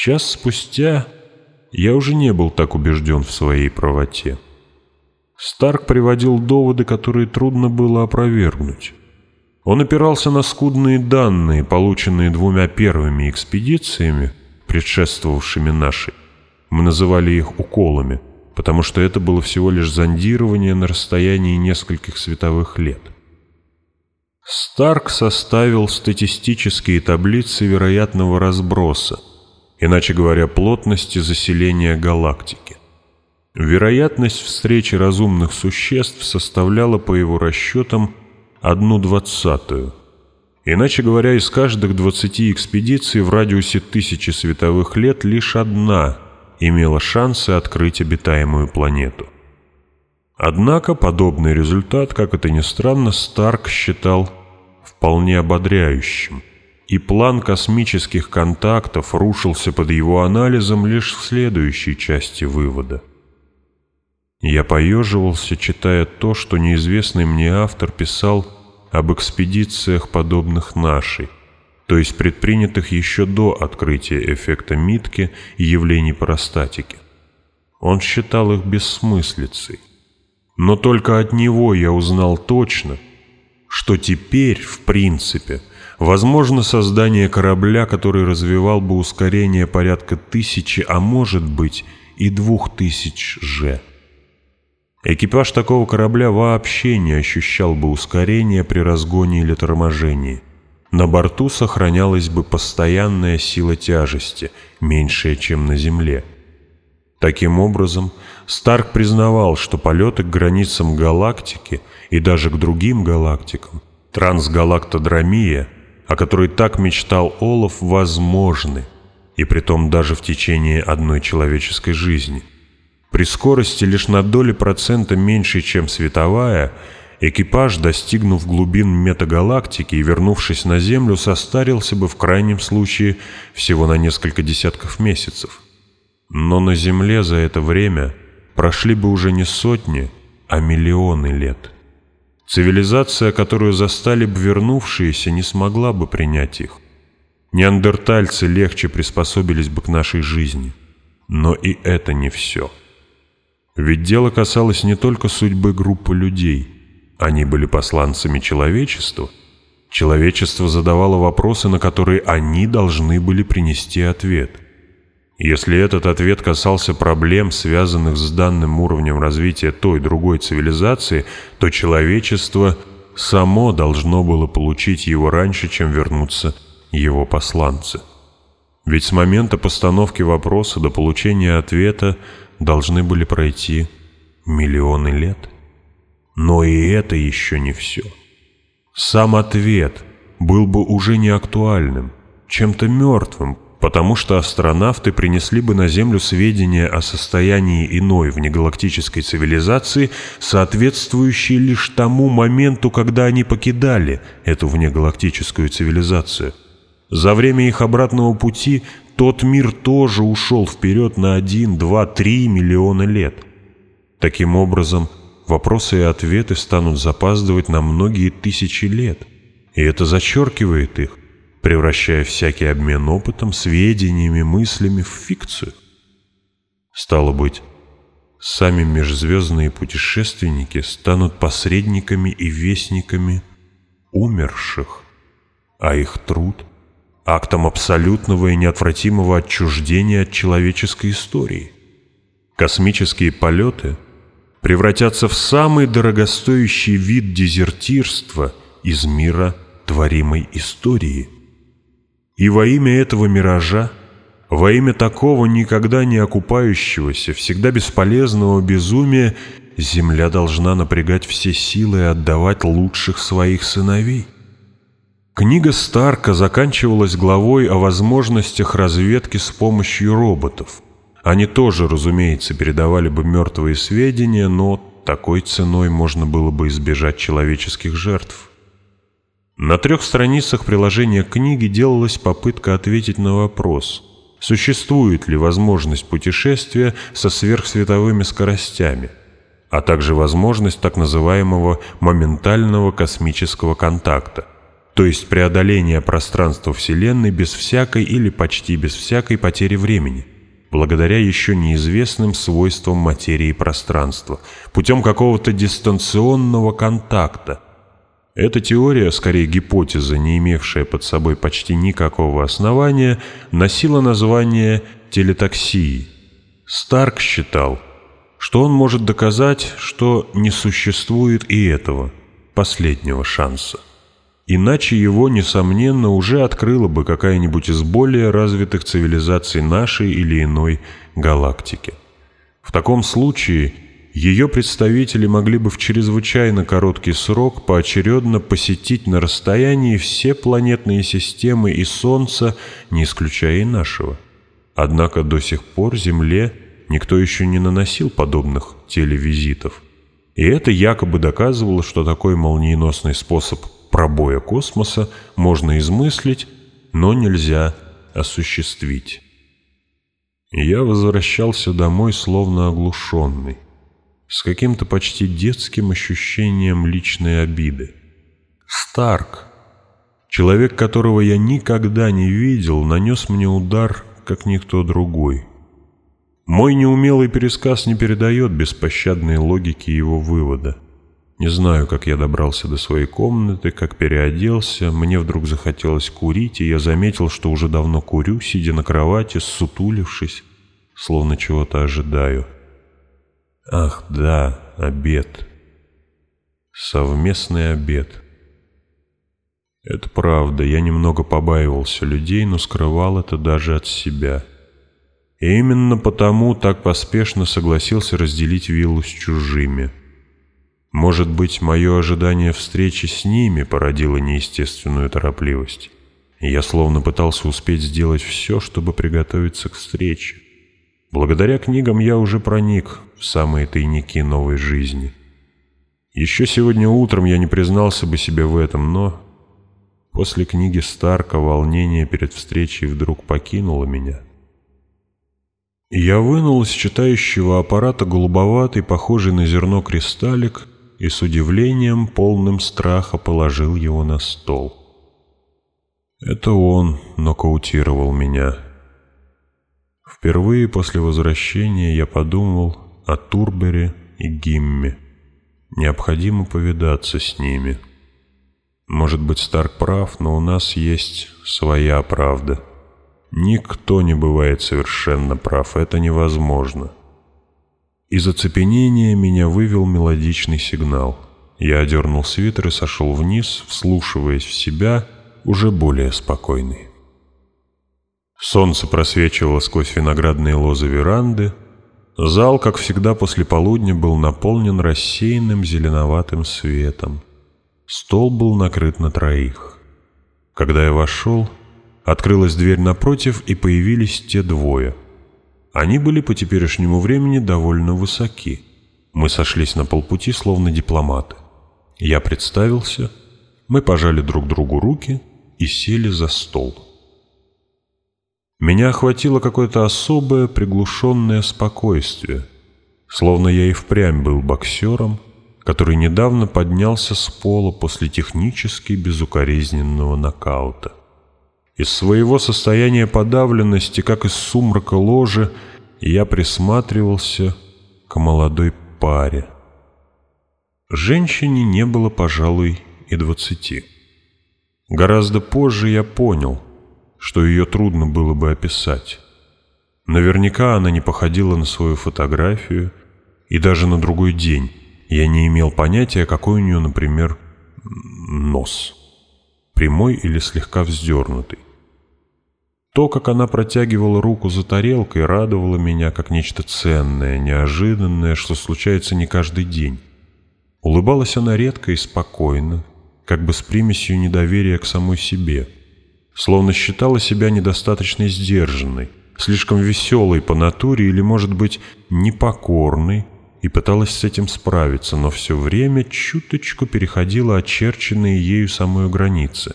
Час спустя я уже не был так убежден в своей правоте. Старк приводил доводы, которые трудно было опровергнуть. Он опирался на скудные данные, полученные двумя первыми экспедициями, предшествовавшими нашей. Мы называли их «уколами», потому что это было всего лишь зондирование на расстоянии нескольких световых лет. Старк составил статистические таблицы вероятного разброса – иначе говоря, плотности заселения галактики. Вероятность встречи разумных существ составляла, по его расчетам, одну двадцатую. Иначе говоря, из каждых 20 экспедиций в радиусе тысячи световых лет лишь одна имела шансы открыть обитаемую планету. Однако подобный результат, как это ни странно, Старк считал вполне ободряющим и план космических контактов рушился под его анализом лишь в следующей части вывода. Я поеживался, читая то, что неизвестный мне автор писал об экспедициях, подобных нашей, то есть предпринятых еще до открытия эффекта Митки и явлений простатики. Он считал их бессмыслицей. Но только от него я узнал точно — что теперь, в принципе, возможно создание корабля, который развивал бы ускорение порядка тысячи, а может быть и двух тысяч же. Экипаж такого корабля вообще не ощущал бы ускорения при разгоне или торможении. На борту сохранялась бы постоянная сила тяжести, меньшая, чем на Земле – Таким образом, Старк признавал, что полеты к границам галактики и даже к другим галактикам, трансгалактодромия, о которой так мечтал Олаф, возможны, и притом даже в течение одной человеческой жизни. При скорости лишь на доли процента меньше, чем световая, экипаж, достигнув глубин метагалактики и вернувшись на Землю, состарился бы в крайнем случае всего на несколько десятков месяцев – но на Земле за это время прошли бы уже не сотни, а миллионы лет. Цивилизация, которую застали бы вернувшиеся, не смогла бы принять их. Неандертальцы легче приспособились бы к нашей жизни. Но и это не все. Ведь дело касалось не только судьбы группы людей. Они были посланцами человечеству. Человечество задавало вопросы, на которые они должны были принести ответ – если этот ответ касался проблем, связанных с данным уровнем развития той другой цивилизации, то человечество само должно было получить его раньше, чем вернутся его посланцы. Ведь с момента постановки вопроса до получения ответа должны были пройти миллионы лет. Но и это еще не все. Сам ответ был бы уже не актуальным, чем-то мертвым, потому что астронавты принесли бы на Землю сведения о состоянии иной внегалактической цивилизации, соответствующие лишь тому моменту, когда они покидали эту внегалактическую цивилизацию. За время их обратного пути тот мир тоже ушел вперед на 1, 2, 3 миллиона лет. Таким образом, вопросы и ответы станут запаздывать на многие тысячи лет, и это зачеркивает их, превращая всякий обмен опытом, сведениями, мыслями в фикцию. Стало быть, сами межзвездные путешественники станут посредниками и вестниками умерших, а их труд – актом абсолютного и неотвратимого отчуждения от человеческой истории. Космические полеты превратятся в самый дорогостоящий вид дезертирства из мира творимой истории – и во имя этого миража, во имя такого никогда не окупающегося, всегда бесполезного безумия, земля должна напрягать все силы и отдавать лучших своих сыновей. Книга Старка заканчивалась главой о возможностях разведки с помощью роботов. Они тоже, разумеется, передавали бы мертвые сведения, но такой ценой можно было бы избежать человеческих жертв. На трех страницах приложения книги делалась попытка ответить на вопрос, существует ли возможность путешествия со сверхсветовыми скоростями, а также возможность так называемого моментального космического контакта, то есть преодоления пространства Вселенной без всякой или почти без всякой потери времени, благодаря еще неизвестным свойствам материи и пространства, путем какого-то дистанционного контакта – эта теория, скорее гипотеза, не имевшая под собой почти никакого основания, носила название телетаксии. Старк считал, что он может доказать, что не существует и этого, последнего шанса. Иначе его, несомненно, уже открыла бы какая-нибудь из более развитых цивилизаций нашей или иной галактики. В таком случае – ее представители могли бы в чрезвычайно короткий срок поочередно посетить на расстоянии все планетные системы и Солнца, не исключая и нашего. Однако до сих пор Земле никто еще не наносил подобных телевизитов. И это якобы доказывало, что такой молниеносный способ пробоя космоса можно измыслить, но нельзя осуществить. Я возвращался домой словно оглушенный с каким-то почти детским ощущением личной обиды. Старк, человек, которого я никогда не видел, нанес мне удар, как никто другой. Мой неумелый пересказ не передает беспощадной логики его вывода. Не знаю, как я добрался до своей комнаты, как переоделся, мне вдруг захотелось курить, и я заметил, что уже давно курю, сидя на кровати, ссутулившись, словно чего-то ожидаю. Ах да, обед. Совместный обед. Это правда, я немного побаивался людей, но скрывал это даже от себя. И именно потому так поспешно согласился разделить виллу с чужими. Может быть, мое ожидание встречи с ними породило неестественную торопливость. Я словно пытался успеть сделать все, чтобы приготовиться к встрече. Благодаря книгам я уже проник в самые тайники новой жизни. Еще сегодня утром я не признался бы себе в этом, но после книги Старка волнение перед встречей вдруг покинуло меня. Я вынул из читающего аппарата голубоватый, похожий на зерно кристаллик, и с удивлением, полным страха, положил его на стол. Это он нокаутировал меня. Впервые после возвращения я подумал о Турбере и Гимме. Необходимо повидаться с ними. Может быть, Старк прав, но у нас есть своя правда. Никто не бывает совершенно прав, это невозможно. Из оцепенения меня вывел мелодичный сигнал. Я одернул свитер и сошел вниз, вслушиваясь в себя, уже более спокойный. Солнце просвечивало сквозь виноградные лозы веранды. Зал, как всегда после полудня, был наполнен рассеянным зеленоватым светом. Стол был накрыт на троих. Когда я вошел, открылась дверь напротив, и появились те двое. Они были по теперешнему времени довольно высоки. Мы сошлись на полпути, словно дипломаты. Я представился, мы пожали друг другу руки и сели за стол. Меня охватило какое-то особое приглушенное спокойствие, словно я и впрямь был боксером, который недавно поднялся с пола после технически безукоризненного нокаута. Из своего состояния подавленности, как из сумрака ложи, я присматривался к молодой паре. Женщине не было, пожалуй, и двадцати. Гораздо позже я понял, что ее трудно было бы описать. Наверняка она не походила на свою фотографию, и даже на другой день я не имел понятия, какой у нее, например, нос. Прямой или слегка вздернутый. То, как она протягивала руку за тарелкой, радовало меня как нечто ценное, неожиданное, что случается не каждый день. Улыбалась она редко и спокойно, как бы с примесью недоверия к самой себе – словно считала себя недостаточно сдержанной, слишком веселой по натуре или, может быть, непокорной, и пыталась с этим справиться, но все время чуточку переходила очерченные ею самую границы.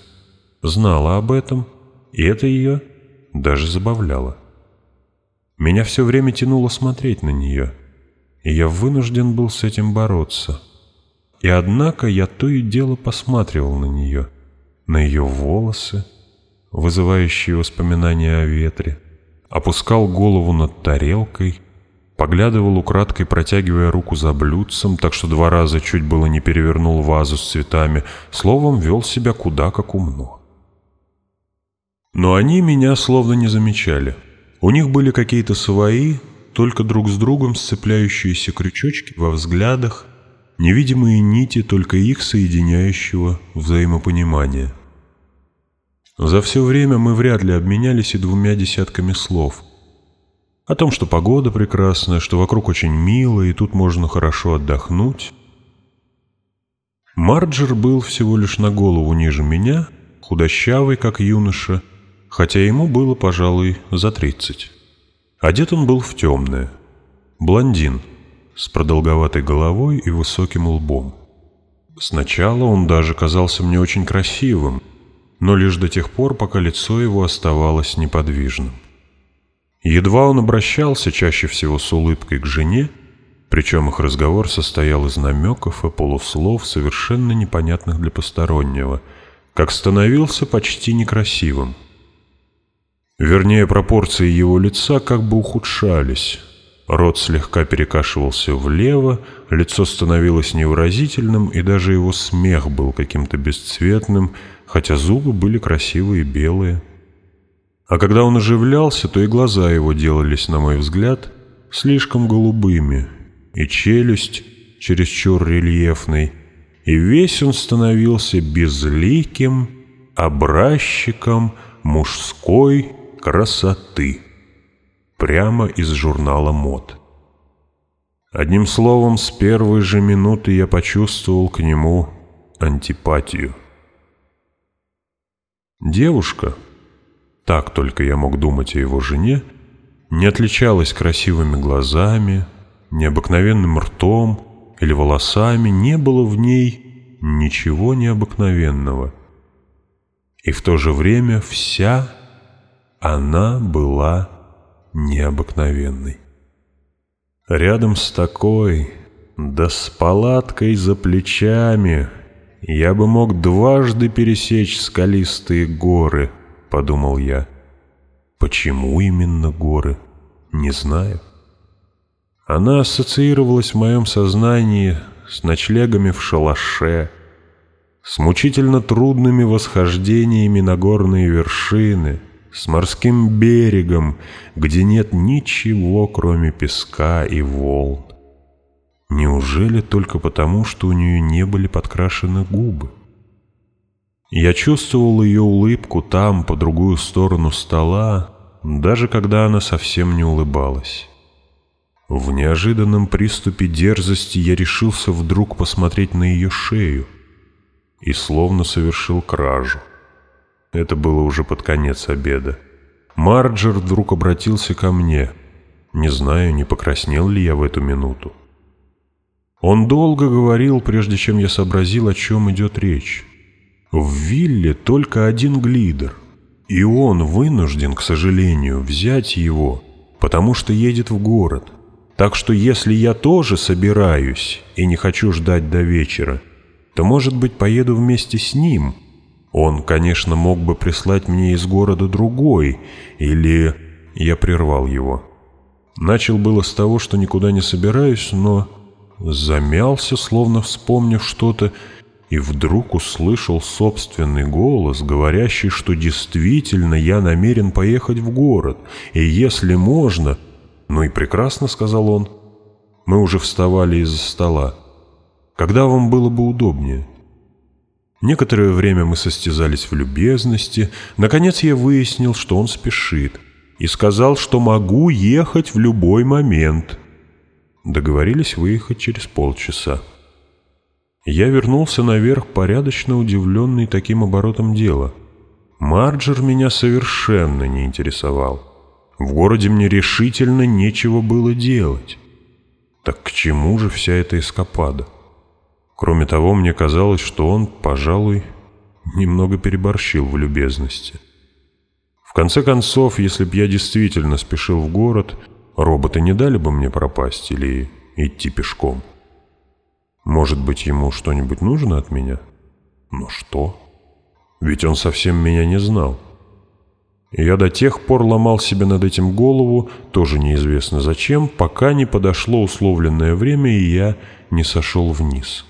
Знала об этом, и это ее даже забавляло. Меня все время тянуло смотреть на нее, и я вынужден был с этим бороться. И однако я то и дело посматривал на нее, на ее волосы, вызывающие воспоминания о ветре, опускал голову над тарелкой, поглядывал украдкой, протягивая руку за блюдцем, так что два раза чуть было не перевернул вазу с цветами, словом, вел себя куда как умно. Но они меня словно не замечали. У них были какие-то свои, только друг с другом сцепляющиеся крючочки во взглядах, невидимые нити только их соединяющего взаимопонимания — за все время мы вряд ли обменялись и двумя десятками слов. О том, что погода прекрасная, что вокруг очень мило и тут можно хорошо отдохнуть. Марджер был всего лишь на голову ниже меня, худощавый, как юноша, хотя ему было, пожалуй, за тридцать. Одет он был в темное. Блондин, с продолговатой головой и высоким лбом. Сначала он даже казался мне очень красивым — но лишь до тех пор, пока лицо его оставалось неподвижным. Едва он обращался, чаще всего с улыбкой к жене, причем их разговор состоял из намеков и полуслов, совершенно непонятных для постороннего, как становился почти некрасивым. Вернее, пропорции его лица как бы ухудшались. Рот слегка перекашивался влево, лицо становилось невыразительным, и даже его смех был каким-то бесцветным, хотя зубы были красивые, и белые. А когда он оживлялся, то и глаза его делались, на мой взгляд, слишком голубыми, и челюсть чересчур рельефной, и весь он становился безликим образчиком мужской красоты, прямо из журнала мод. Одним словом, с первой же минуты я почувствовал к нему антипатию. Девушка, так только я мог думать о его жене, не отличалась красивыми глазами, необыкновенным ртом или волосами, не было в ней ничего необыкновенного. И в то же время вся она была необыкновенной. Рядом с такой, да с палаткой за плечами — я бы мог дважды пересечь скалистые горы, подумал я. Почему именно горы? Не знаю. Она ассоциировалась в моем сознании с ночлегами в шалаше, с мучительно трудными восхождениями на горные вершины, с морским берегом, где нет ничего, кроме песка и волн. Неужели только потому, что у нее не были подкрашены губы? Я чувствовал ее улыбку там, по другую сторону стола, даже когда она совсем не улыбалась. В неожиданном приступе дерзости я решился вдруг посмотреть на ее шею и словно совершил кражу. Это было уже под конец обеда. Марджер вдруг обратился ко мне. Не знаю, не покраснел ли я в эту минуту. Он долго говорил, прежде чем я сообразил, о чем идет речь. В вилле только один глидер, и он вынужден, к сожалению, взять его, потому что едет в город. Так что если я тоже собираюсь и не хочу ждать до вечера, то, может быть, поеду вместе с ним. Он, конечно, мог бы прислать мне из города другой, или... Я прервал его. Начал было с того, что никуда не собираюсь, но замялся, словно вспомнив что-то, и вдруг услышал собственный голос, говорящий, что действительно я намерен поехать в город, и если можно... «Ну и прекрасно», — сказал он. Мы уже вставали из-за стола. «Когда вам было бы удобнее?» Некоторое время мы состязались в любезности. Наконец я выяснил, что он спешит, и сказал, что могу ехать в любой момент — Договорились выехать через полчаса. Я вернулся наверх, порядочно удивленный таким оборотом дела. Марджер меня совершенно не интересовал. В городе мне решительно нечего было делать. Так к чему же вся эта эскапада? Кроме того, мне казалось, что он, пожалуй, немного переборщил в любезности. В конце концов, если б я действительно спешил в город, роботы не дали бы мне пропасть или идти пешком. Может быть, ему что-нибудь нужно от меня? Но что? Ведь он совсем меня не знал. Я до тех пор ломал себе над этим голову, тоже неизвестно зачем, пока не подошло условленное время, и я не сошел вниз.